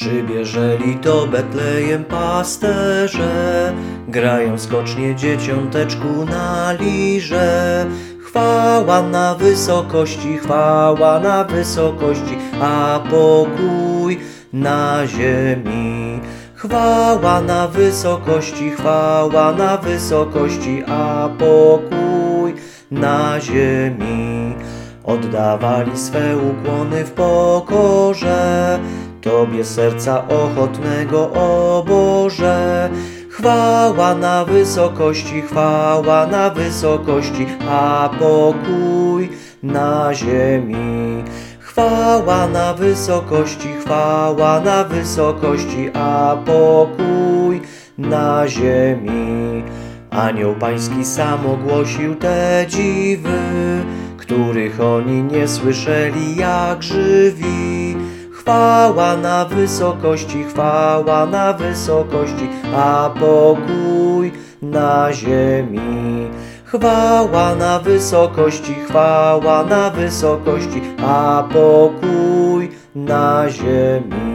Przybierzeli do Betlejem pasterze, grają skocznie dzieciąteczku na lirze. Chwała na wysokości, chwała na wysokości, a pokój na ziemi. Chwała na wysokości, chwała na wysokości, a pokój na ziemi. Oddawali swe ukłony w pokorze, Tobie serca ochotnego, o Boże. Chwała na wysokości, chwała na wysokości, a pokój na ziemi. Chwała na wysokości, chwała na wysokości, a pokój na ziemi. Anioł pański sam ogłosił te dziwy, których oni nie słyszeli jak żywi. Chwała na wysokości, chwała na wysokości, a pokój na ziemi. Chwała na wysokości, chwała na wysokości, a pokój na ziemi.